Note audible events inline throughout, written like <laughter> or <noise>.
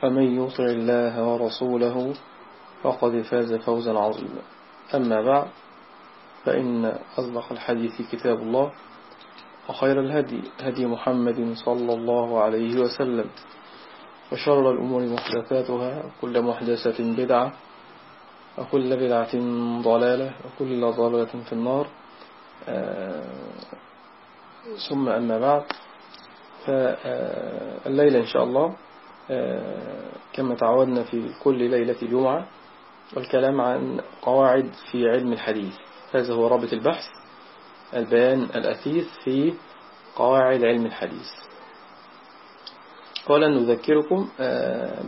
فمن يطع الله ورسوله فقد فاز فوزا عظيما. أما بعد فإن أصدق الحديث كتاب الله وخير الهدي هدي محمد صلى الله عليه وسلم. وشر الأمور محدثاتها وكل محدثة بدعة وكل بدعة ضلالة وكل ضلالة في النار. ثم أما بعد فالليلة إن شاء الله. كما تعودنا في كل ليلة جمعة والكلام عن قواعد في علم الحديث. هذا هو رابط البحث البيان الأثيث في قواعد علم الحديث. قال نذكركم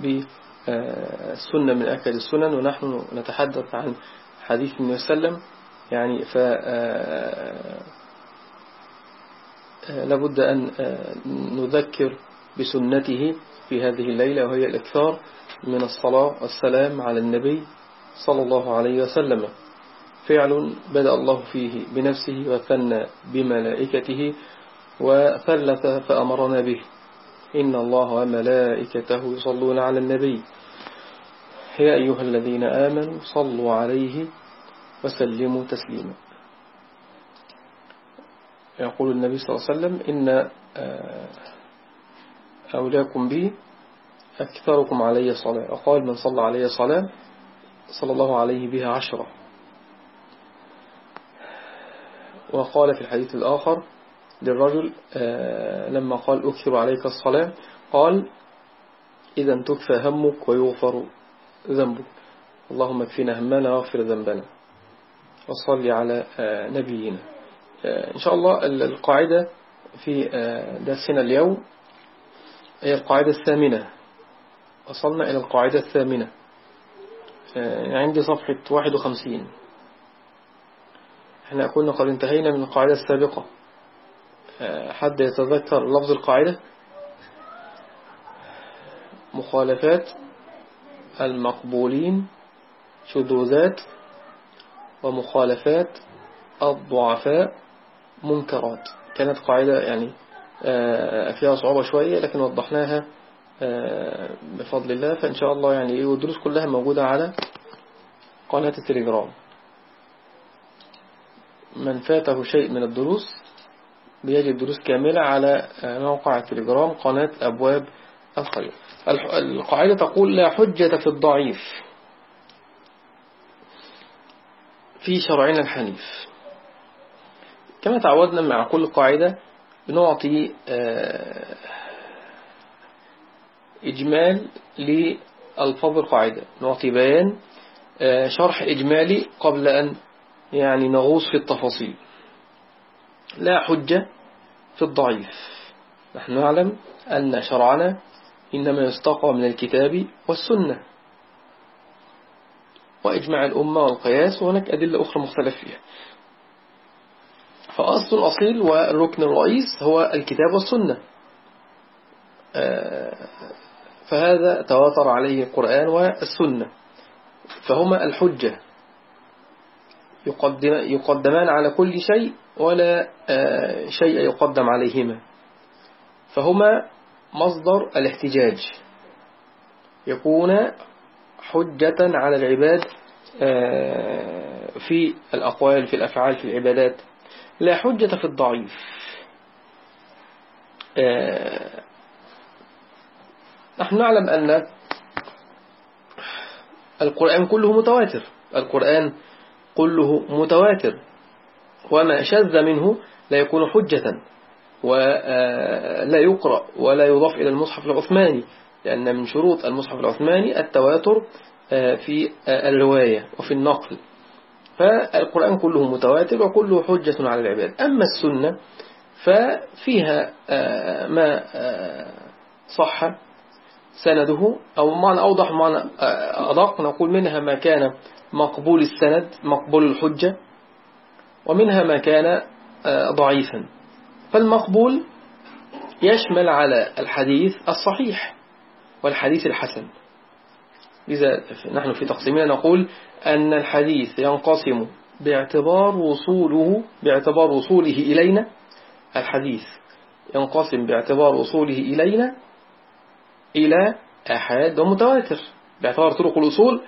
بالسنة من أكد السنن ونحن نتحدث عن حديث النبي صلى الله عليه وسلم. يعني ف لابد أن نذكر بسنته في هذه الليلة وهي الإكثار من الصلاة والسلام على النبي صلى الله عليه وسلم. فعل بدأ الله فيه بنفسه وثنى بملائكته وثلث فأمرنا به. إن الله وملائكته يصلون على النبي. يا أيها الذين آمنوا صلوا عليه وسلموا تسليما. يقول النبي صلى الله عليه وسلم إن أولاكم بي أكثركم علي صلاة. وقال من صلى علي صلاة صلى الله عليه بها عشرة. وقال في الحديث الآخر للرجل لما قال أكثر عليك الصلاة قال إذا تكفى همك ويغفر ذنبك. اللهم اكفنا همنا واغفر ذنبنا. وصلي على نبينا. إن شاء الله القاعدة في درسنا اليوم. هي القاعدة الثامنة. وصلنا إلى القاعدة الثامنة. عندي صفحة 51 إحنا كنا قد انتهينا من القاعدة السابقة. حد يتذكر لفظ القاعدة؟ مخالفات المقبولين شذوذات ومخالفات الضعفاء منكرات. كانت قاعدة يعني فيها صعوبة شوية لكن وضحناها بفضل الله. فإن شاء الله يعني والدروس كلها موجودة على قناة التليجرام. من فاته شيء من الدروس بيجد دروس كاملة على موقع التليجرام قناة أبواب الخير. القاعدة تقول لا حجة في الضعيف. في شرعنا الحنيف. كما تعودنا مع كل قاعدة بنعطي إجمال لألفاظ القاعدة. نعطي بيان شرح إجمالي قبل أن يعني نغوص في التفاصيل. لا حجة في الضعيف. نحن نعلم أن شرعنا إنما يستقى من الكتاب والسنة. وإجماع الأمة والقياس وهناك أدلة أخرى مختلف فيها. فأصل الأصيل والركن الرئيس هو الكتاب والسنة. فهذا تواتر عليه القرآن والسنة. فهما الحجة. يقدم يقدمان على كل شيء ولا شيء يقدم عليهما. فهما مصدر الاحتجاج. يكون حجة على العباد في الأقوال في الأفعال في العبادات. لا حجة في الضعيف. آه، نحن نعلم أن القرآن كله متواتر. القرآن كله متواتر. وما شذ منه لا يكون حجة ولا يقرأ ولا يضاف إلى المصحف العثماني لأن من شروط المصحف العثماني التواتر آه، في آه، الرواية وفي النقل. فالقرآن كله متواتر وكله حجة على العباد. أما السنة ففيها آه، ما صح سنده أو معنى أوضح معنى أدق. نقول منها ما كان مقبول السند مقبول الحجة ومنها ما كان ضعيفا. فالمقبول يشمل على الحديث الصحيح والحديث الحسن. لذا نحن في تقسيمنا نقول أن الحديث ينقسم باعتبار وصوله باعتبار وصوله إلينا. الحديث ينقسم باعتبار وصوله إلينا إلى أحاد ومتواتر. باعتبار طرق الوصول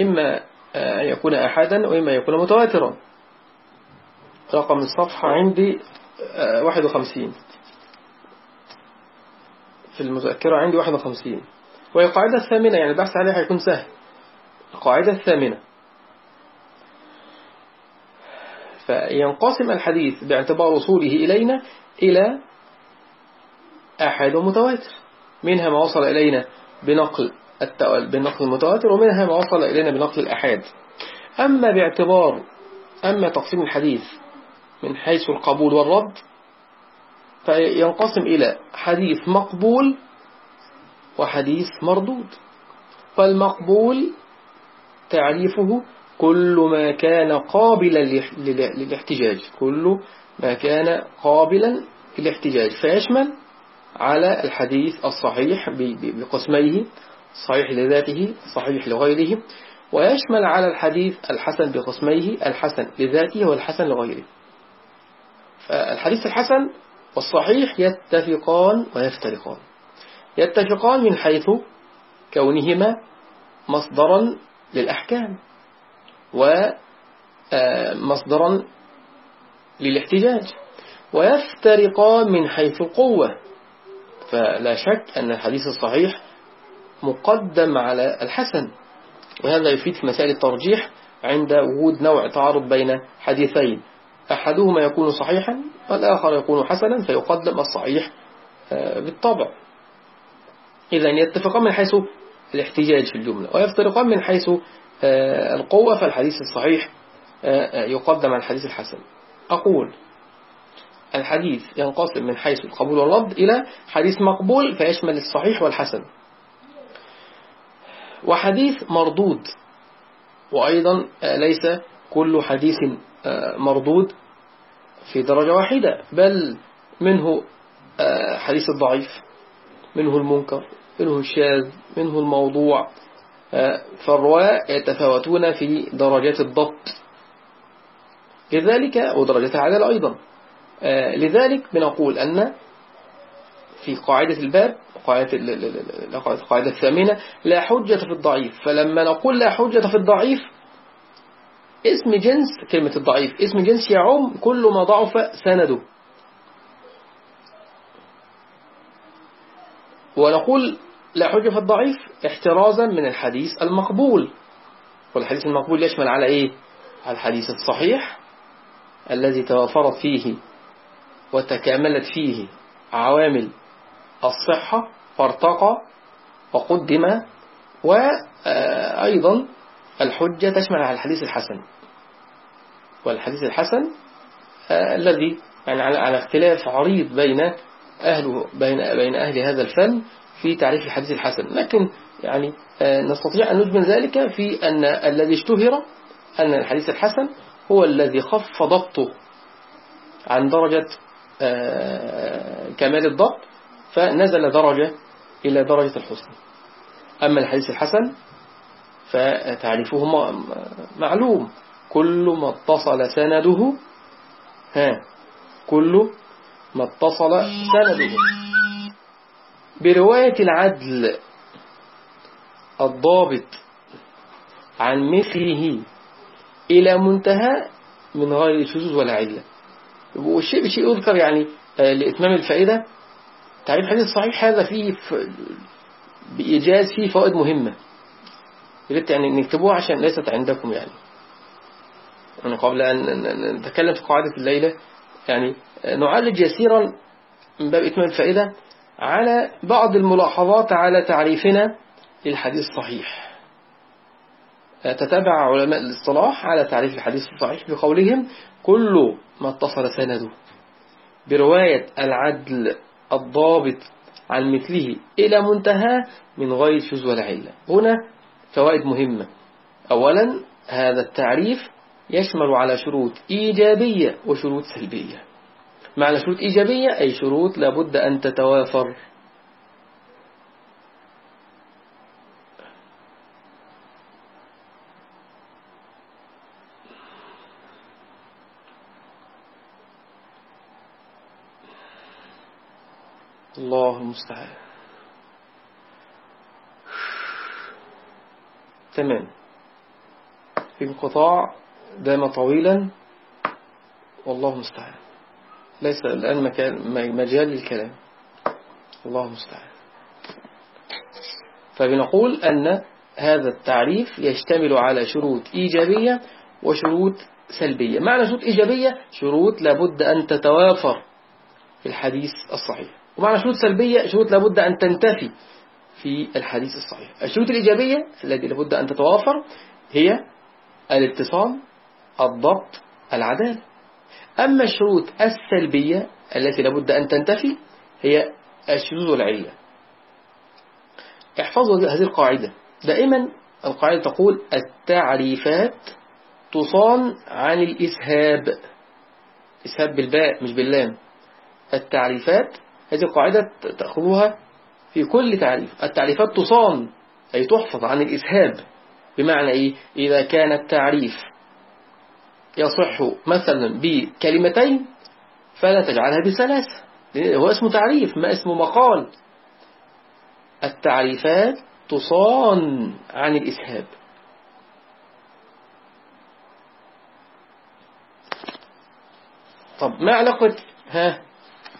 إما أن يكون أحادا وإما أن يكون متواترا. رقم الصفحة عندي 51 في المذكرة عندي 51 وهي القاعدة الثامنة يعني البحث عليها هيكون سهل. القاعدة الثامنة. فينقسم الحديث باعتبار وصوله إلينا إلى أحد ومتواتر. منها ما وصل إلينا بنقل بالنقل المتواتر ومنها ما وصل إلينا بنقل الأحاد. أما باعتبار أما تقسيم الحديث من حيث القبول والرد فينقسم إلى حديث مقبول وحديث مردود. فالمقبول تعريفه كل ما كان قابلا للاحتجاج. كل ما كان قابلا للاحتجاج. فيشمل على الحديث الصحيح بقسميه صحيح لذاته صحيح لغيره. ويشمل على الحديث الحسن بقسميه الحسن لذاته والحسن لغيره. فالحديث الحسن والصحيح يتفقان ويفترقان. يتفقان من حيث كونهما مصدرا للأحكام ومصدرا للاحتجاج. ويفترقان من حيث القوة فلا شك أن الحديث الصحيح مقدم على الحسن. وهذا يفيد في مسائل الترجيح عند وجود نوع تعارض بين حديثين. أحدهما يكون صحيحا والآخر يكون حسنا فيقدم الصحيح آه، إذا يتفقان من حيث الاحتجاج في الجملة ويفترقان من حيث آه، القوة فالحديث الصحيح آه، يقدم على الحديث الحسن. أقول الحديث ينقسم من حيث القبول والرد إلى حديث مقبول فيشمل الصحيح والحسن. وحديث مردود وأيضا ليس كل حديث مردود في درجة واحدة بل منه آه، حديث الضعيف منه المنكر منه الشاذ منه الموضوع. آه، فالرواة يتفاوتون في درجات الضبط. لذلك ودرجات العدالة أيضا لذلك بنقول أن في قاعدة الباب قاعدة القاعدة الثامنة لا حجة في الضعيف. فلما نقول لا حجة في الضعيف اسم جنس كلمة الضعيف اسم جنس يعم كل ما ضعف سنده. ونقول لا حجة في الضعيف احترازا من الحديث المقبول. والحديث المقبول يشمل على على الحديث الصحيح الذي توافرت فيه وتكاملت فيه عوامل الصحة فارتقى وقدم وأيضا الحجة تشمل على الحديث الحسن. والحديث الحسن آه الذي يعني على اختلاف عريض بين أهل بين بين أهل هذا الفن في تعريف الحديث الحسن. لكن يعني آه نستطيع أن نجمل ذلك في أن الذي اشتهر أن الحديث الحسن هو الذي خف ضبطه عن درجة آه كمال الضبط فنزل درجة إلى درجة الحسن. أما الحديث الحسن فتعريفه معلوم. كل ما اتصل سنده ها كل ما اتصل سنده. برواية العدل الضابط عن مثله إلى منتهى من غير شذوذ ولا علة والشيء بشيء يذكر يعني آه، لإتمام الفائدة. تعريف الحديث الصحيح هذا فيه بإيجاز فيه فوائد مهمة. يريد يعني نكتبوها عشان ليست عندكم يعني. يعني قبل أن نتكلم في قاعدة الليلة يعني نعالج يسيرا من باب إتمام الفائدة على بعض الملاحظات على تعريفنا للحديث الصحيح. تتابع علماء الاصطلاح على تعريف الحديث الصحيح بقولهم كل ما اتصل سنده. برواية العدل الضابط عن مثله إلى منتهى من غير شذ ولا علة. هنا فوائد مهمة. أولا هذا التعريف يشمل على شروط إيجابية وشروط سلبية. معنى شروط إيجابية أي شروط لابد أن تتوافر. الله المستعان. تمام. في انقطاع دام طويلا والله المستعان. ليس الآن مكان مجال للكلام. الله المستعان. فبنقول أن هذا التعريف يشتمل على شروط إيجابية وشروط سلبية. معنى شروط إيجابية شروط لابد أن تتوافر في الحديث الصحيح. ومعنى شروط سلبية شروط لابد أن تنتفي في الحديث الصحيح. الشروط الإيجابية التي لابد أن تتوافر هي الاتصال الضبط العدالة. أما الشروط السلبية التي لابد أن تنتفي هي الشذوذ والعلة. احفظوا هذه القاعدة. دائما القاعدة تقول التعريفات تصان عن الإسهاب. إسهاب بالباء مش باللام. التعريفات هذه القاعدة تأخذوها في كل تعريف. التعريفات تصان أي تحفظ عن الإسهاب. بمعنى إيه؟ إذا كان التعريف يصح مثلا بكلمتين فلا تجعلها بثلاثة هو اسمه تعريف ما اسمه مقال؟ التعريفات تصان عن الإسهاب. طب ما علاقة ها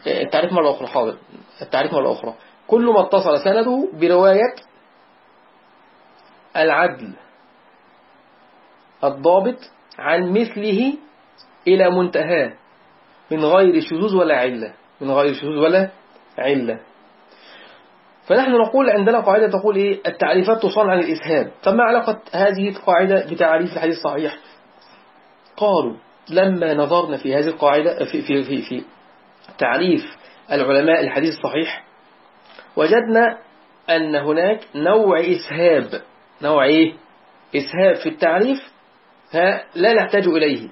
التعريف مرة أخرى حاضر. التعريف مرة أخرى. كل ما اتصل سنده برواية العدل الضابط عن مثله إلى منتهاه من غير شذوذ ولا علة من غير شذوذ ولا علة. فنحن نقول عندنا قاعدة تقول إيه؟ التعريفات تصان عن الإسهاب فما علاقة هذه القاعدة بتعريف الحديث الصحيح؟ قالوا لما نظرنا في هذه القاعدة في, في, في, في تعريف العلماء الحديث الصحيح وجدنا أن هناك نوع إسهاب نوع إيه؟ إسهاب في التعريف لا نحتاج إليه.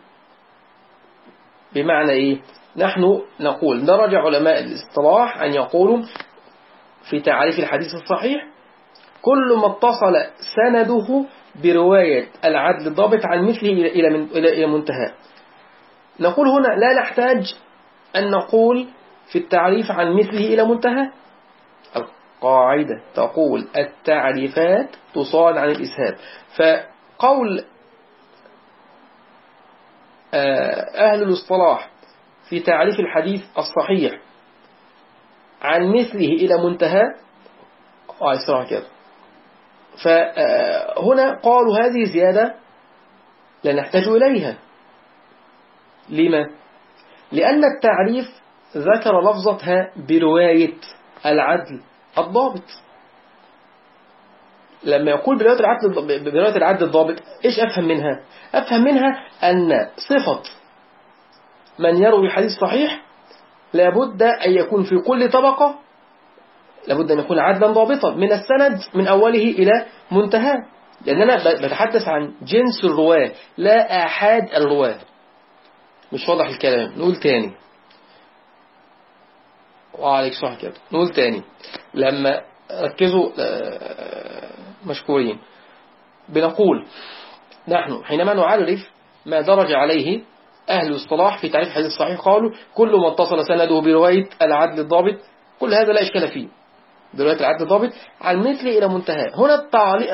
بمعنى إيه؟ نحن نقول درج علماء الاصطلاح أن يقولوا في تعريف الحديث الصحيح كل ما اتصل سنده برواية العدل الضابط عن مثله إلى منتهى. نقول هنا لا نحتاج أن نقول في التعريف عن مثله إلى منتهى. القاعدة تقول التعريفات تصاد عن الإسهاب. فقول أهل الاصطلاح في تعريف الحديث الصحيح عن مثله إلى منتهى آه كده فهنا قالوا هذه زيادة لا نحتاج إليها. لما؟ لأن التعريف ذكر لفظتها برواية العدل الضابط. لما يقول برواية العدل برواية العدل الضابط إيش أفهم منها؟ أفهم منها أن صفة من يروي حديث صحيح لابد أن يكون في كل طبقة لابد أن يكون عدلا ضابطا من السند من أوله إلى منتهى. لأننا بتحدث عن جنس الرواة لا آحاد الرواة. مش واضح الكلام. نقول تاني. وعليك صح كده نقول تاني. لما ركزوا آه، مشكورين. بنقول نحن حينما نعرف ما درج عليه أهل الاصطلاح في تعريف الحديث الصحيح قالوا كل ما اتصل سنده برواية العدل الضابط كل هذا لا إشكال فيه. برواية العدل الضابط عن مثل إلى منتهى هنا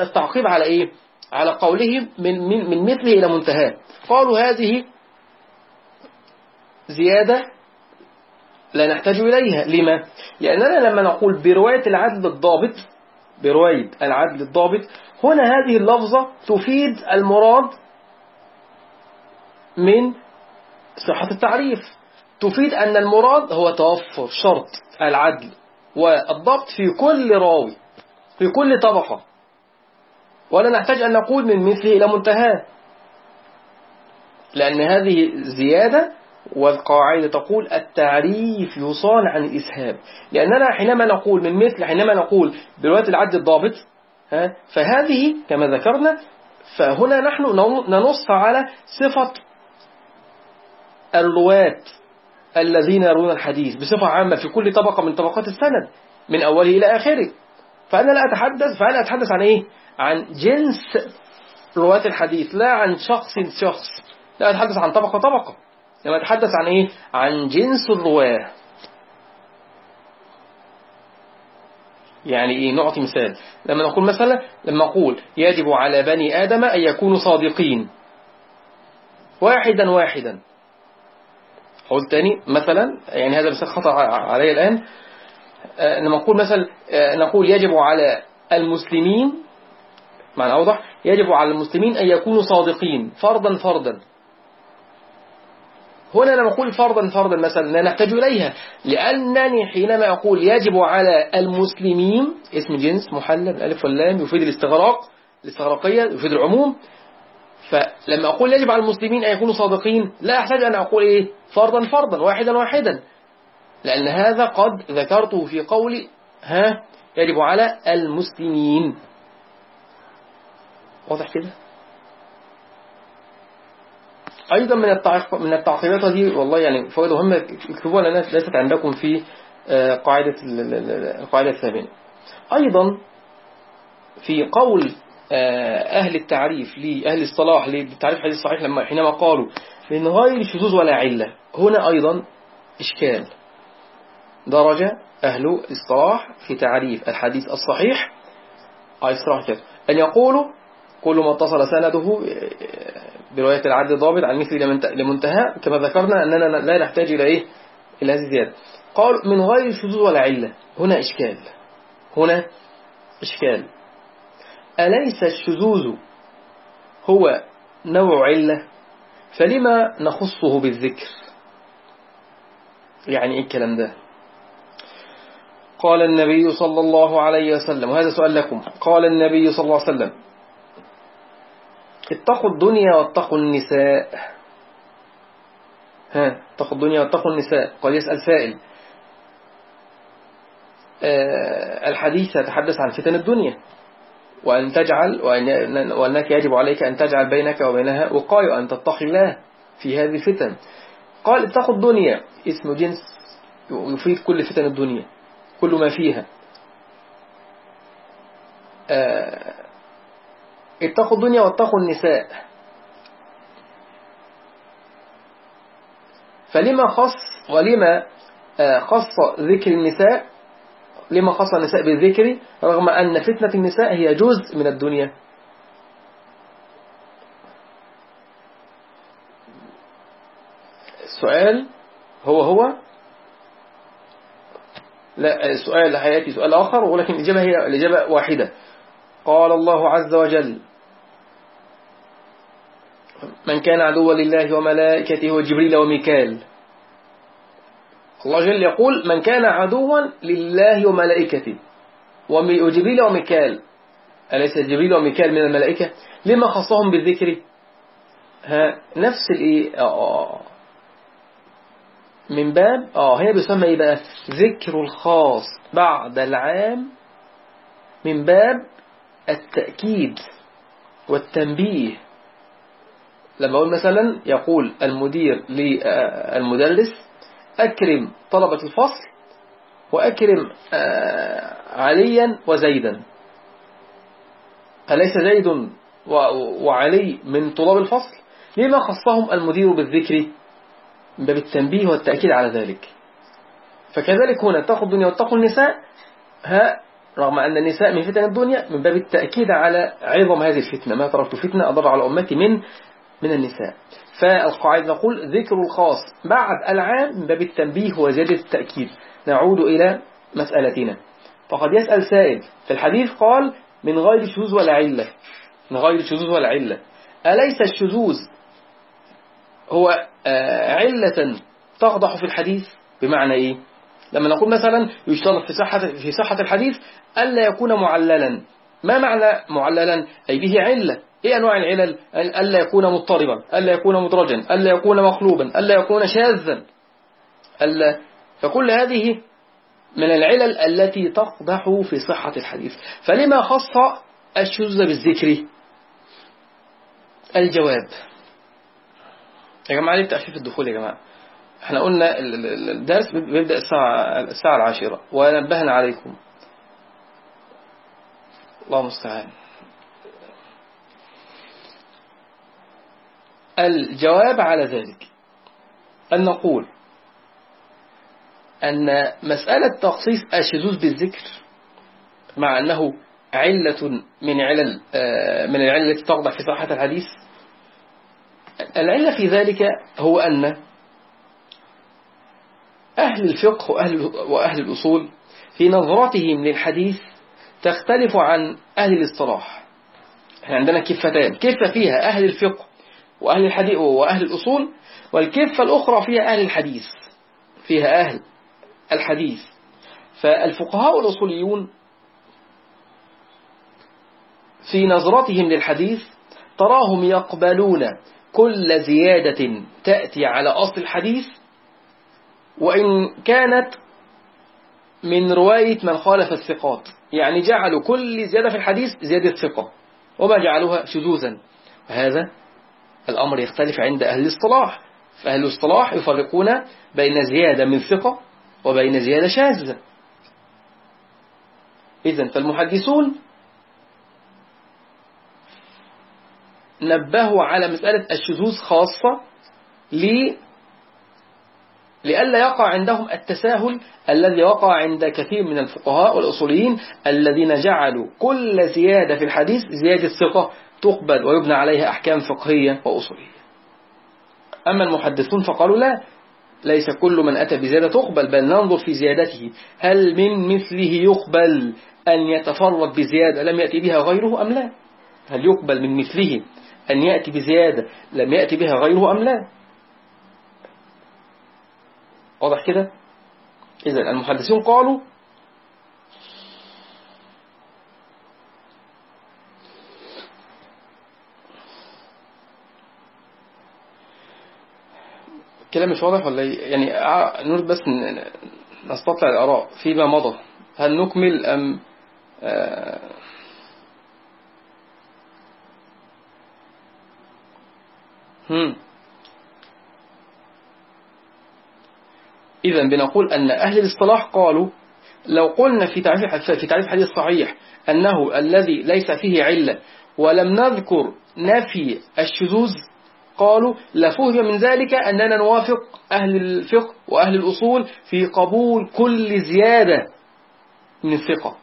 التعقيب على إيه؟ على قولهم من, من, من مثله إلى منتهى قالوا هذه زيادة لا نحتاج إليها. لما؟ لأننا لما نقول برواية العدل الضابط برواية العدل الضابط. هنا هذه اللفظة تفيد المراد من صحة التعريف. تفيد أن المراد هو توفر شرط العدل والضبط في كل راوي في كل طبقة. ولا نحتاج أن نقول من مثله إلى منتهى لأن هذه زيادة والقاعدة تقول التعريف يصان عن الإسهاب. لأننا حينما نقول من مثل حينما نقول برواية العد الضابط فهذه كما ذكرنا فهنا نحن ننص على صفة الرواة الذين يرون الحديث بصفة عامة في كل طبقة من طبقات السند من أوله إلى آخره. فأنا لا أتحدث فأنا أتحدث عن إيه؟ عن جنس رواة الحديث لا عن شخص شخص لا أتحدث عن طبقة طبقة. لما أتحدث عن إيه؟ عن جنس الرواة. يعني إيه؟ نعطي مثال. لما نقول مثلا لما نقول يجب على بني آدم أن يكونوا صادقين. واحدا واحدا. أقول تاني مثلا يعني هذا مثال خطأ علي الآن. آه، لما نقول مثلا آه، نقول يجب على المسلمين معنى أوضح يجب على المسلمين أن يكونوا صادقين فردا فردا هنا لما أقول فرضا فرضا مثلا لا نحتاج إليها لأنني حينما أقول يجب على المسلمين اسم جنس محلل الألف واللام يفيد الاستغراق الاستغراقية يفيد العموم. فلما أقول يجب على المسلمين أن يكونوا صادقين لا أحتاج أن أقول إيه؟ فرضا فرضا واحدا واحدا. لأن هذا قد ذكرته في قولي ها يجب على المسلمين. واضح كده؟ أيضا من من التعقيبات دي والله يعني فوائد مهمة اكتبوها لأنها ليست عندكم في آه، قاعدة القاعدة الثامنة. أيضا في قول آه، أهل التعريف لأهل الصلاح للتعريف الحديث الصحيح لما حينما قالوا من غير شذوذ ولا علة. هنا أيضا إشكال. درجة أهل الصلاح في تعريف الحديث الصحيح. أي صراحة أن يقولوا كل ما اتصل سنده برواية العدل الضابط عن مثل لمنتهى كما ذكرنا أننا لا نحتاج إلى إيه؟ إلى هذه الزيادة. قال من غير شذوذ ولا علة هنا إشكال. هنا إشكال. أليس الشذوذ هو نوع علة؟ فلما نخصه بالذكر؟ يعني إيه الكلام ده؟ قال النبي صلى الله عليه وسلم وهذا سؤال لكم. قال النبي صلى الله عليه وسلم اتقوا الدنيا واتقوا النساء. ها اتقوا الدنيا واتقوا النساء. قد يسأل سائل. آه الحديث يتحدث عن فتن الدنيا. وأن تجعل وأن وأنك يجب عليك أن تجعل بينك وبينها وقاية أن تتقي الله في هذه الفتن. قال اتقوا الدنيا. اسم جنس يفيد كل فتن الدنيا كل ما فيها. آه اتقوا الدنيا واتقوا النساء. فلما خص ولما آه، خص ذكر النساء لما خص النساء بالذكر رغم أن فتنة النساء هي جزء من الدنيا. السؤال هو هو. لا السؤال حياتي سؤال آخر ولكن الإجابة هي الإجابة واحدة. قال الله عز وجل من كان عدوا لله وملائكته وجبريل وميكال. الله جل يقول من كان عدوا لله وملائكته وجبريل وميكال. أليس جبريل وميكال من الملائكة؟ لما خصهم بالذكر. ها نفس الايه آه،, آه. من باب آه هنا بيسمى إيه بقى؟ ذكر الخاص بعد العام. من باب التأكيد والتنبيه. لما أقول مثلا يقول المدير للمدرس أكرم طلبة الفصل وأكرم آه، عليا وزيدا. أليس زيد وعلي من طلاب الفصل؟ لما خصهم المدير بالذكر باب التنبيه والتأكيد على ذلك؟ فكذلك هنا اتقوا الدنيا واتقوا النساء. ها رغم أن النساء من فتن الدنيا من باب التأكيد على عظم هذه الفتنة. ما تركت فتنة أضر على أمتي من من النساء. فالقاعدة نقول ذكر الخاص بعد العام من باب التنبيه وزيادة التأكيد. نعود إلى مسألتنا. فقد يسأل سائل في الحديث قال من غير شذوذ ولا علة؟ من غير شذوذ ولا علة. أليس الشذوذ هو آه، علة تقضح في الحديث؟ بمعنى إيه؟ لما نقول مثلا يشترط في صحة في صحة الحديث ألا يكون معللا. ما معنى معللا؟ أي به علة. إيه أنواع العلل؟ ألا يكون مضطربا ألا يكون مدرجا ألا يكون مقلوبا ألا يكون شاذا. ألا فكل هذه من العلل التي تقضح في صحة الحديث. فلما خص الشذوذ بالذكر؟ الجواب. يا جماعة ليه تأخيف الدخول يا جماعة؟ إحنا قلنا الدرس بيبدأ الساعة الساعة العاشرة. ونبهنا عليكم. الله المستعان. الجواب على ذلك أن نقول أن مسألة تخصيص الشذوذ بالذكر مع أنه علة من علل آه، من العلة التي تقضع في صحة الحديث العلة في ذلك هو أن أهل الفقه وأهل, وأهل الأصول في نظرتهم للحديث تختلف عن أهل الاصطلاح. إحنا عندنا كفتان كفة فيها أهل الفقه وأهل الحديث وأهل الأصول والكفة الأخرى فيها أهل الحديث فيها أهل الحديث. فالفقهاء الأصوليون في نظرتهم للحديث تراهم يقبلون كل زيادة تأتي على أصل الحديث وإن كانت من رواية من خالف الثقات. يعني جعلوا كل زيادة في الحديث زيادة ثقة وما جعلوها شذوذا. وهذا الأمر يختلف عند أهل الاصطلاح فأهل الاصطلاح يفرقون بين زيادة من ثقة وبين زيادة شاذة. إذن فالمحدثون نبهوا على مسألة الشذوذ خاصة لئلا يقع عندهم التساهل الذي وقع عند كثير من الفقهاء والأصوليين الذين جعلوا كل زيادة في الحديث زيادة ثقة تقبل ويبنى عليها أحكام فقهية وأصولية. أما المحدثون فقالوا لا ليس كل من أتى بزيادة تقبل بل ننظر في زيادته. هل من مثله يقبل أن يتفرد بزيادة لم يأتي بها غيره أم لا؟ هل يقبل من مثله أن يأتي بزيادة لم يأتي بها غيره أم لا؟ واضح كده؟ إذا المحدثون قالوا كلام مش واضح ولا إيه؟ يعني نريد بس نستطلع الآراء فيما مضى هل نكمل أم آه إذا بنقول أن أهل الاصطلاح قالوا لو قلنا في تعريف في تعريف حديث صحيح أنه الذي ليس فيه علة ولم نذكر نفي الشذوذ قالوا لفهم من ذلك أننا نوافق أهل الفقه وأهل الأصول في قبول كل زيادة من الثقة.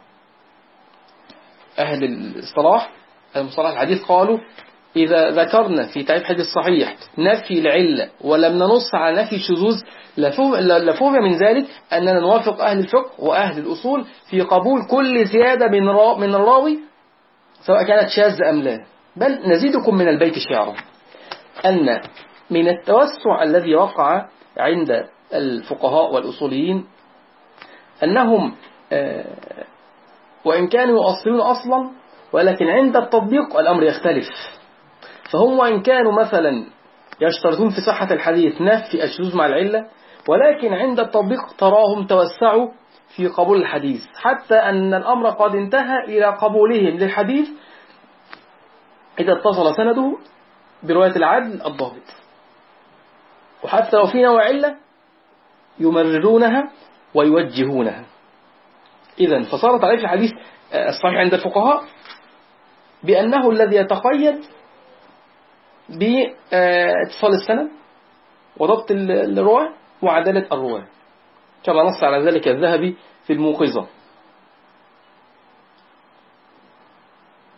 أهل الصلاح المصطلح الحديث قالوا إذا ذكرنا في تعريف حديث صحيح نفي العلة ولم ننص على نفي الشذوذ لفهم من ذلك أننا نوافق أهل الفقه وأهل الأصول في قبول كل زيادة من من الراوي سواء كانت شاذة أم لا. بل نزيدكم من البيت شعرا. أن من التوسع الذي وقع عند الفقهاء والأصوليين أنهم آه، وإن كانوا يؤصلون أصلا ولكن عند التطبيق الأمر يختلف. فهم وإن كانوا مثلا يشترطون في صحة الحديث نفي الشذوذ مع العلة ولكن عند التطبيق تراهم توسعوا في قبول الحديث حتى أن الأمر قد انتهى إلى قبولهم للحديث إذا اتصل سنده برواية العدل الضابط. وحتى لو في نوع علة يمررونها ويوجهونها. إذا فصار تعريف الحديث الصحيح عند الفقهاء بأنه الذي يتقيد باتصال السند وضبط الرواة وعدالة الرواة كما نص على ذلك الذهبي في الموقظة.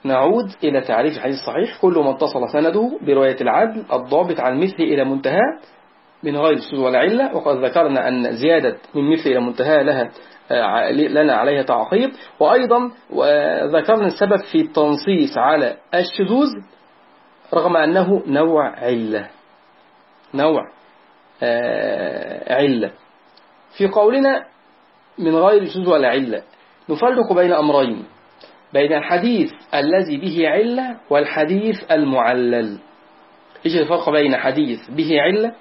نعود إلى تعريف الحديث الصحيح. كل ما اتصل سنده برواية العدل الضابط عن مثل إلى منتهى من غير الشذوذ ولا علة. وقد ذكرنا أن زيادة من مثل إلى منتهى لها آه، لنا عليها تعقيب. وأيضا ذكرنا السبب في التنصيص على الشذوذ رغم أنه نوع علة. نوع آه، علة. في قولنا من غير شذوذ ولا علة نفرق بين أمرين. بين الحديث الذي به علة والحديث المعلل. إيش الفرق بين حديث به علة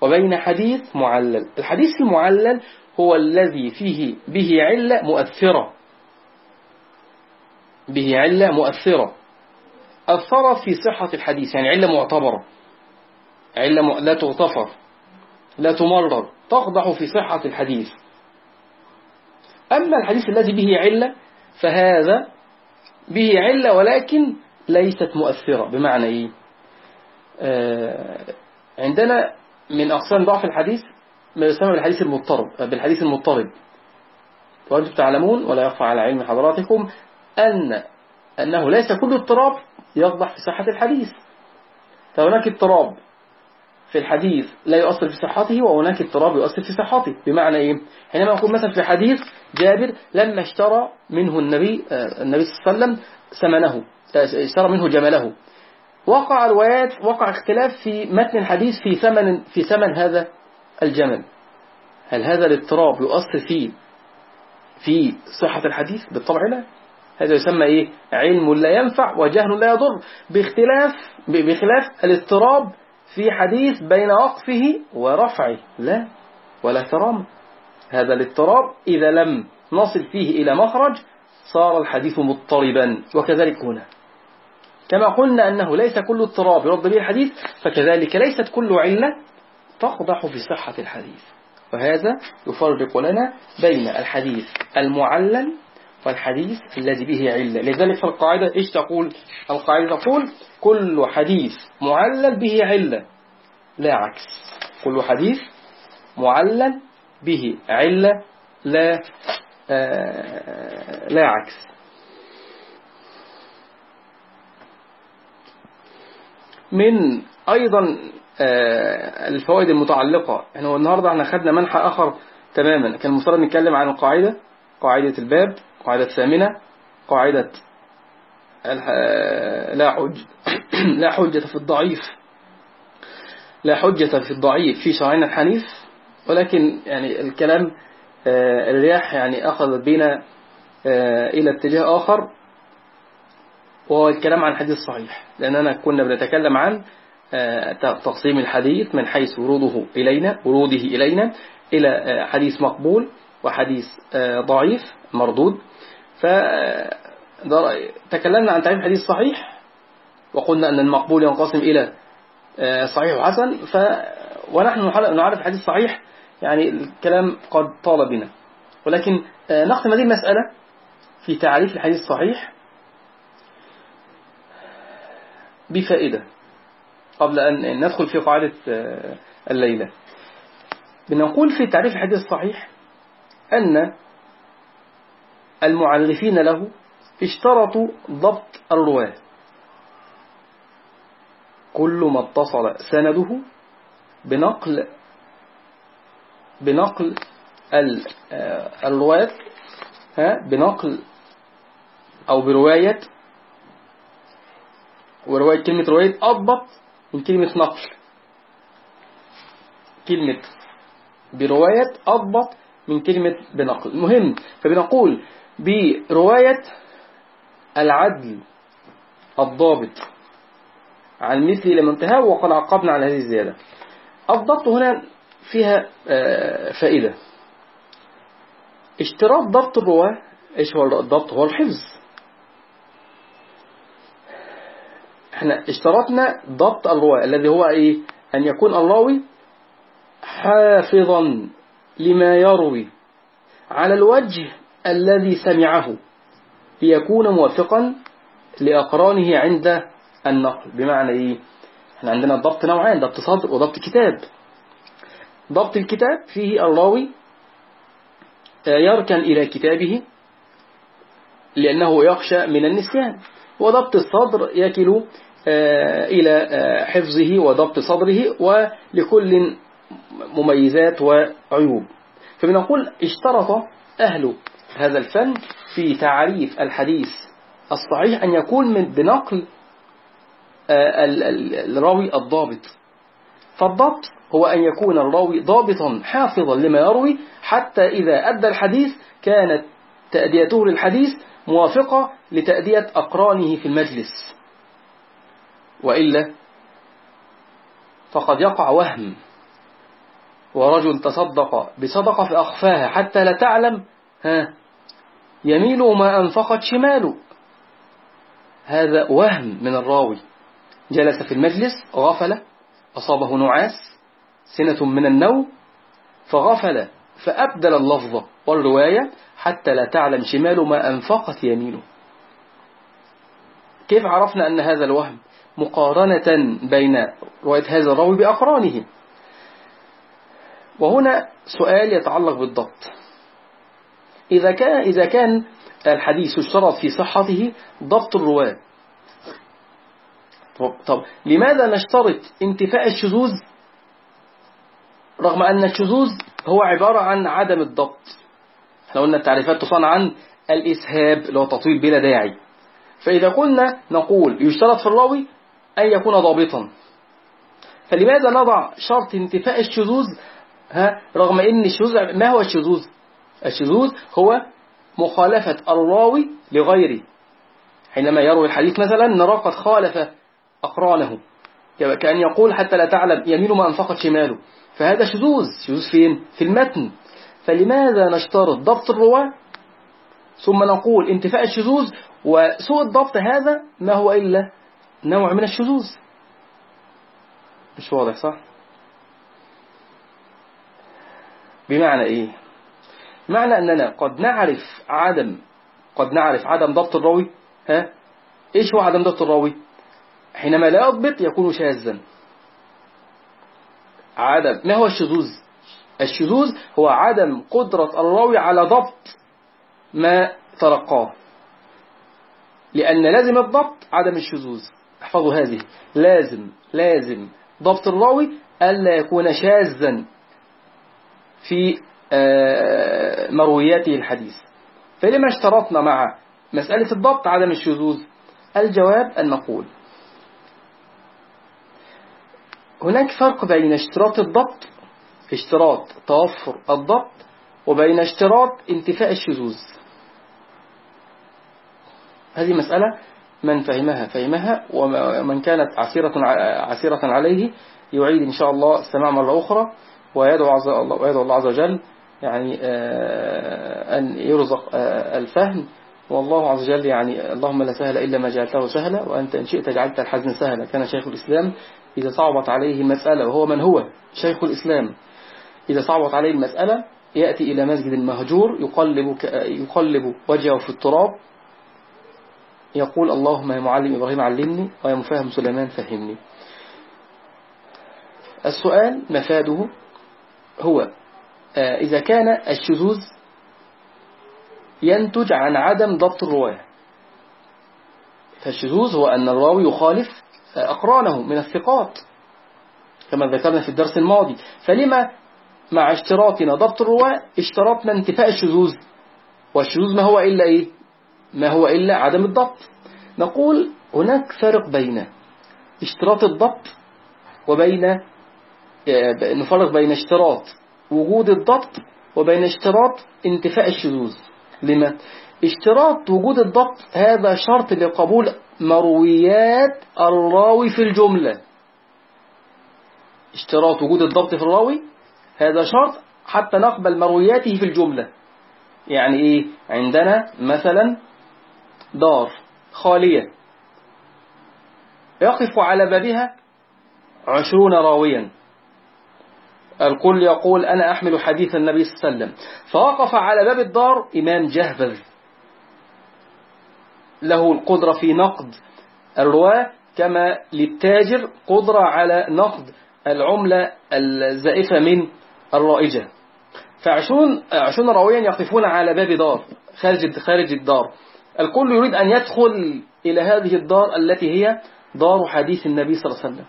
وبين حديث معلل؟ الحديث المعلل هو الذي فيه به علة مؤثرة. به علة مؤثرة. أثرت في صحة الحديث يعني علة معتبرة. علة لا تغتفر. لا تمرر. تقضح في صحة الحديث. أما الحديث الذي به علة فهذا به علة ولكن ليست مؤثرة. بمعنى إيه؟ آه عندنا من أقسام ضعف الحديث ما يسمى بالحديث المضطرب بالحديث المضطرب. وأنتم تعلمون ولا يخفى على علم حضراتكم أن أنه ليس كل اضطراب يقضح في صحة الحديث. فهناك اضطراب. في الحديث لا يؤثر في صحته وهناك اضطراب يؤثر في صحته. بمعنى إيه؟ حينما نقول مثلا في حديث جابر لما اشترى منه النبي آه، النبي صلى الله عليه وسلم ثمنه اشترى منه جمله. وقع روايات وقع اختلاف في متن الحديث في ثمن في ثمن هذا الجمل. هل هذا الاضطراب يؤثر فيه في صحة الحديث؟ بالطبع لا. هذا يسمى إيه؟ علم لا ينفع وجهل لا يضر. باختلاف بخلاف الاضطراب في حديث بين وقفه ورفعه. لا ولا كرامة هذا الاضطراب إذا لم نصل فيه إلى مخرج صار الحديث مضطربا. وكذلك هنا. كما قلنا أنه ليس كل اضطراب يرد به الحديث فكذلك ليست كل علة تقضح في صحة الحديث. وهذا يفرق لنا بين الحديث المعلل والحديث الذي به علة. لذلك في القاعدة إيش تقول؟ القاعدة تقول كل حديث معلل به علة. لا عكس. كل حديث معلل به علة. لا آه لا عكس. من أيضا آه الفوائد المتعلقة. يعني النهاردة إحنا خدنا منحى آخر تماما. كان المفترض نتكلم عن القاعدة قاعدة الباب. قاعدة الثامنة قاعدة لا حج <clears throat> لا حجة في الضعيف. لا حجة في الضعيف في شرعنا الحنيف ولكن يعني الكلام آه، الرياح يعني أخذت بنا آه، إلى اتجاه آخر وهو الكلام عن الحديث الصحيح. لأننا كنا بنتكلم عن آه، تقسيم الحديث من حيث وروده إلينا وروده إلينا إلى حديث مقبول وحديث ضعيف مردود. فتكلمنا عن تعريف الحديث الصحيح وقلنا أن المقبول ينقسم إلى آه، صحيح وحسن. ف ونحن نعرف الحديث الصحيح يعني الكلام قد طال بنا. ولكن آه، نختم هذه المسألة في تعريف الحديث الصحيح بفائدة قبل أن ندخل في قاعدة آه، الليلة. بنقول في تعريف الحديث الصحيح أن المعرفين له اشترطوا ضبط الرواة. كل ما اتصل سنده بنقل بنقل آه، الرواة بنقل أو برواية ورواية كلمة رواية أضبط من كلمة نقل. كلمة برواية أضبط من كلمة بنقل. المهم فبنقول برواية العدل الضابط عن مثل إلى منتهى وقد عقبنا على هذه الزيادة. الضبط هنا فيها آه، فائدة. اشتراط ضبط الرواة إيش هو الضبط؟ هو الحفظ. إحنا اشترطنا ضبط الرواة الذي هو إيه؟ أن يكون الراوي حافظا. لما يروي على الوجه الذي سمعه ليكون موافقا لأقرانه عند النقل. بمعنى إيه؟ إحنا عندنا الضبط نوعين ضبط صدر وضبط كتاب. ضبط الكتاب فيه الراوي آه، يركن إلى كتابه لأنه يخشى من النسيان. وضبط الصدر يكل آه، إلى آه، حفظه وضبط صدره ولكل مميزات وعيوب. فبنقول اشترط أهل هذا الفن في تعريف الحديث الصحيح أن يكون من بنقل آه، الراوي الضابط. فالضبط هو أن يكون الراوي ضابطا حافظا لما يروي حتى إذا أدى الحديث كانت تأديته للحديث موافقة لتأدية أقرانه في المجلس. وإلا فقد يقع وهم. ورجل تصدق بصدقة فأخفاها حتى لا تعلم ها يميل ما أنفقت شماله. هذا وهم من الراوي. جلس في المجلس غفل أصابه نعاس سنة من النوم فغفل فأبدل اللفظ والرواية حتى لا تعلم شمال ما أنفقت يمينه. كيف عرفنا أن هذا الوهم مقارنة بين رواية هذا الراوي بأقرانه وهنا سؤال يتعلق بالضبط. إذا كان, إذا كان الحديث اشترط في صحته ضبط الرواة. طب, طب لماذا نشترط انتفاء الشذوذ رغم أن الشذوذ هو عبارة عن عدم الضبط؟ إحنا قلنا التعريفات تصان عن الإسهاب اللي هو تطويل بلا داعي. فإذا قلنا نقول يشترط في الراوي أن يكون ضابطا. فلماذا نضع شرط انتفاء الشذوذ ها رغم إن الشذوذ ما هو الشذوذ؟ الشذوذ هو مخالفة الراوي لغيره. حينما يروي الحديث مثلا نرى قد خالف أقرانه. كأن يقول حتى لا تعلم يمين ما أنفقت شماله. فهذا شذوذ. شذوذ فين؟ في المتن. فلماذا نشترط ضبط الرواة؟ ثم نقول انتفاء الشذوذ وسوء الضبط هذا ما هو إلا نوع من الشذوذ. مش واضح صح؟ بمعنى إيه؟ معنى أننا قد نعرف عدم قد نعرف عدم ضبط الراوي ها؟ إيش هو عدم ضبط الراوي؟ حينما لا يضبط يكون شاذا. عدم ما هو الشذوذ؟ الشذوذ هو عدم قدرة الراوي على ضبط ما تلقاه. لأن لازم الضبط عدم الشذوذ. احفظوا هذه. لازم لازم ضبط الراوي ألا يكون شاذا. في آه، مروياته الحديث. فلما اشترطنا مع مسألة الضبط عدم الشذوذ الجواب أن نقول هناك فرق بين اشتراط الضبط اشتراط توفر الضبط وبين اشتراط انتفاء الشذوذ. هذه مسألة من فهمها فهمها ومن كانت عسيرة, عسيرة عليه يعيد إن شاء الله السماع مرة أخرى. ويدعو, عز الله, ويدعو الله عز وجل يعني آه، أن يرزق آه، الفهم. والله عز وجل يعني اللهم لا سهل إلا ما جعلته سهلا وأنت إن شئت جعلت الحزن سهلا. كان شيخ الإسلام إذا صعبت عليه المسألة وهو من هو؟ شيخ الإسلام. إذا صعبت عليه المسألة يأتي إلى مسجد مهجور يقلب, يقلب وجهه في التراب يقول اللهم يا معلم إبراهيم علمني ويا مفاهم سليمان فهمني. السؤال مفاده هو آه، إذا كان الشذوذ ينتج عن عدم ضبط الرواية. فالشذوذ هو أن الراوي يخالف آه، أقرانه من الثقات كما ذكرنا في الدرس الماضي. فلما مع اشتراطنا ضبط الرواة اشترطنا انتفاء الشذوذ. والشذوذ ما هو إلا إيه؟ ما هو إلا عدم الضبط. نقول هناك فرق بين اشتراط الضبط وبين نفرق بين اشتراط وجود الضبط وبين اشتراط انتفاء الشذوذ. لما؟ اشتراط وجود الضبط هذا شرط لقبول مرويات الراوي في الجملة. اشتراط وجود الضبط في الراوي هذا شرط حتى نقبل مروياته في الجملة. يعني إيه؟ عندنا مثلا دار خالية يقف على بابها عشرون راويا. الكل يقول أنا أحمل حديث النبي صلى الله عليه وسلم. فوقف على باب الدار إمام جهبذ. له القدرة في نقد الرواة كما للتاجر قدرة على نقد العملة الزائفة من الرائجة. فعشرون عشرون راويا يقفون على باب دار خارج خارج الدار. الكل يريد أن يدخل إلى هذه الدار التي هي دار حديث النبي صلى الله عليه وسلم.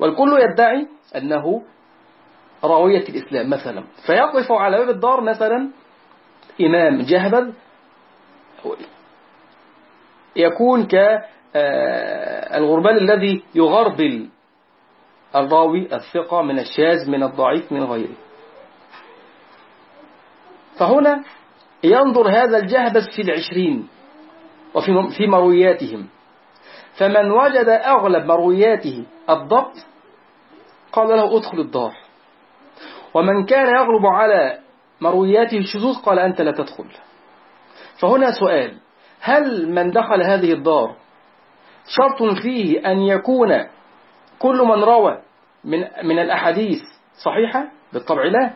والكل يدعي أنه راوية الإسلام مثلا. فيقف على باب الدار مثلا إمام جهبذ يكون كالغربال الذي يغربل الراوي الثقة من الشاذ من الضعيف من غيره. فهنا ينظر هذا الجهبذ في العشرين وفي في مروياتهم. فمن وجد أغلب مروياته الضبط قال له ادخل الدار. ومن كان يغلب على مروياته الشذوذ قال أنت لا تدخل. فهنا سؤال هل من دخل هذه الدار شرط فيه أن يكون كل من روى من, من الأحاديث صحيحة؟ بالطبع لا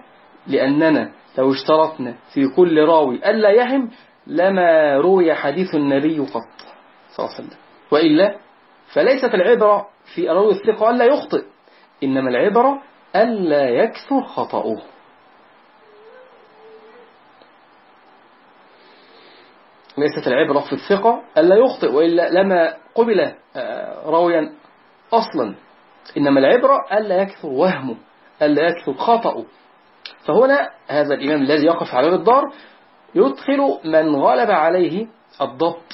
لأننا لو اشترطنا في كل راوي ألا يهم لما روي حديث النبي قط صلى الله عليه وسلم. وإلا فليست العبرة في راوي الثقة ألا يخطئ إنما العبرة ألا يكثر خطأه. ليست العبرة في الثقة ألا يخطئ وإلا لما قبل آه، راويا أصلا. إنما العبرة ألا يكثر وهمه ألا يكثر خطأه. فهنا هذا الإمام الذي يقف على الدار يدخل من غلب عليه الضبط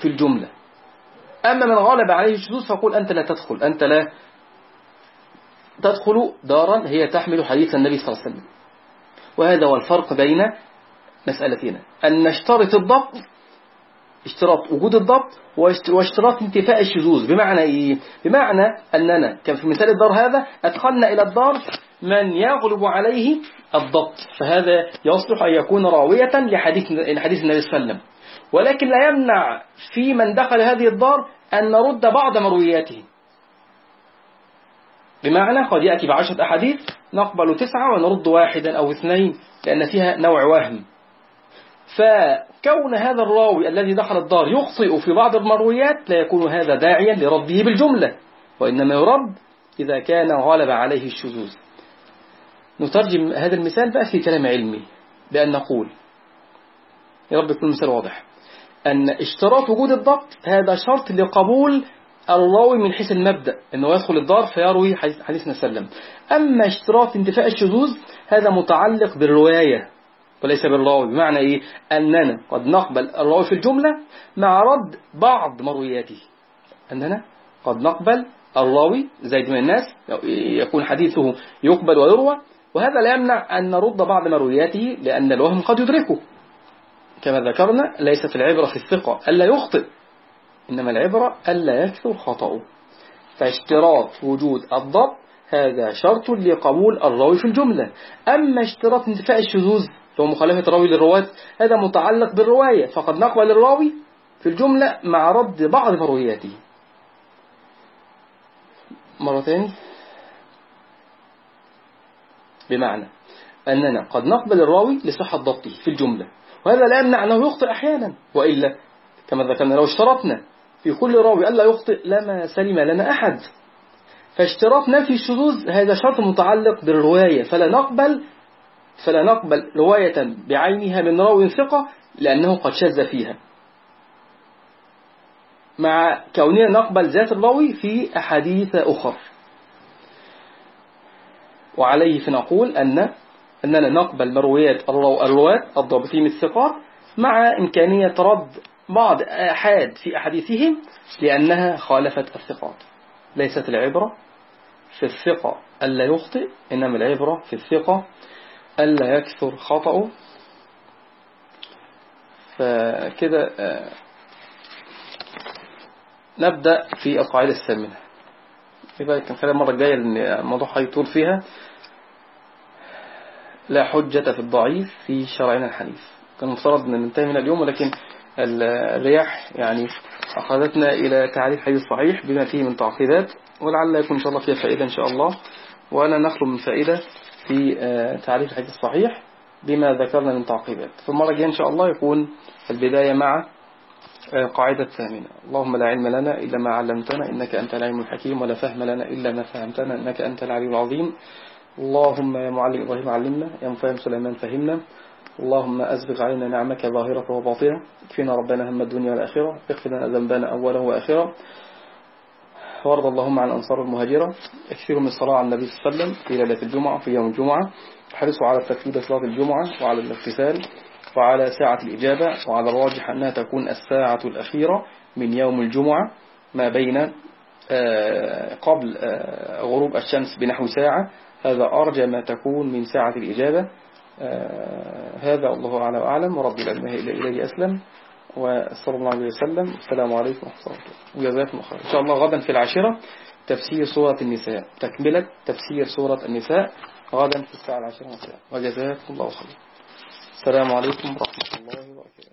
في الجملة. أما من غلب عليه الشذوذ فقول أنت لا تدخل أنت لا تدخل دارا هي تحمل حديث النبي صلى الله عليه وسلم. وهذا هو الفرق بين مسألتنا أن نشترط الضبط اشتراط وجود الضبط واشتراط انتفاء الشذوذ. بمعنى إيه؟ بمعنى أننا كان في مثال الدار هذا أدخلنا إلى الدار من يغلب عليه الضبط. فهذا يصلح أن يكون راوية لحديث لحديث النبي صلى الله عليه وسلم. ولكن لا يمنع في من دخل هذه الدار أن نرد بعض مروياته. بمعنى قد يأتي بعشرة أحاديث نقبل تسعة ونرد واحدا أو اثنين لأن فيها نوع وهم. فكون هذا الراوي الذي دخل الدار يخطئ في بعض المرويات لا يكون هذا داعيا لرده بالجملة وإنما يرد إذا كان غلب عليه الشذوذ. نترجم هذا المثال بقى في كلام علمي بأن نقول يا رب يكون المثال واضح أن اشتراط وجود الضبط هذا شرط لقبول الراوي من حيث المبدأ أنه يدخل الدار فيروي حديثنا سلم أما اشتراط انتفاء الشذوذ هذا متعلق بالرواية وليس بالراوي. بمعنى إيه؟ أننا قد نقبل الراوي في الجملة مع رد بعض مروياته. أننا قد نقبل الراوي زي من الناس يكون حديثه يقبل ويروى وهذا لا يمنع أن نرد بعض مروياته لأن الوهم قد يدركه. كما ذكرنا ليست العبرة في الثقة ألا يخطئ. إنما العبرة ألا يكثر خطأه. فاشتراط وجود الضبط هذا شرط لقبول الراوي في الجملة. أما اشتراط انتفاء الشذوذ هو مخالفة الراوي للرواة هذا متعلق بالرواية. فقد نقبل الراوي في الجملة مع رد بعض مروياته مرة ثانية. بمعنى أننا قد نقبل الراوي لصحة ضبطه في الجملة. وهذا لا يمنع أنه يخطئ أحيانا. وإلا كما ذكرنا لو اشترطنا في كل راوي ألا يخطئ لما سلم لنا أحد. فاشتراط نفي الشذوذ هذا شرط متعلق بالرواية. فلا نقبل فلا نقبل رواية بعينها من راوي ثقة لأنه قد شذ فيها. مع كوننا نقبل ذات الراوي في أحاديث أخر. وعليه فنقول أن أننا نقبل مرويات الرواة الضابطين الثقات مع إمكانية رد بعض أحاد في أحاديثهم لأنها خالفت الثقات. ليست العبرة في الثقة ألا يخطئ إنما العبرة في الثقة ألا يكثر خطأه. فكده آه، نبدأ في القاعدة الثامنة. يبقى خلال المرة الجاية لأن الموضوع هيطول فيها. لا حجة في الضعيف في شرعنا الحديث. كان مفترض أن ننتهي من اليوم ولكن الرياح يعني أخذتنا إلى تعريف حديث صحيح بما فيه من تعقيدات ولعل يكون إن شاء الله فيها فائدة إن شاء الله. ولا نخلو من فائدة في آه، تعريف الحديث الصحيح بما ذكرنا من تعقيبات في المرة إن شاء الله يكون البداية مع آه، قاعدة ثامنة اللهم لا علم لنا إلا ما علمتنا إنك أنت العلم الحكيم ولا فهم لنا إلا ما فهمتنا إنك أنت العليم العظيم. اللهم يا معلم إبراهيم علمنا يا مفهم سليمان فهمنا. اللهم أسبغ علينا نعمك ظاهرة وباطنة. اكفنا ربنا هم الدنيا والآخرة. اغفر لنا ذنبنا أوله وآخرة وارض اللهم عن أنصار المهاجرة. اكثروا من الصلاة على النبي صلى الله عليه وسلم في ليلة الجمعة في يوم الجمعة. احرصوا على التكفيد صلاة الجمعة وعلى الاغتسال وعلى ساعة الإجابة وعلى الراجح أنها تكون الساعة الأخيرة من يوم الجمعة ما بين آه، قبل آه، غروب الشمس بنحو ساعة. هذا أرجى ما تكون من ساعة الإجابة. هذا الله أعلى وأعلم ورب العلمه إلى إليه أسلم وصلى الله عليه وسلم. السلام عليكم ورحمة الله وجزاكم الله خير. إن شاء الله غدا في العاشرة تفسير سورة النساء. تكملة تفسير سورة النساء غدا في الساعة العاشرة مساء وجزاكم الله خير. السلام عليكم ورحمة الله وبركاته.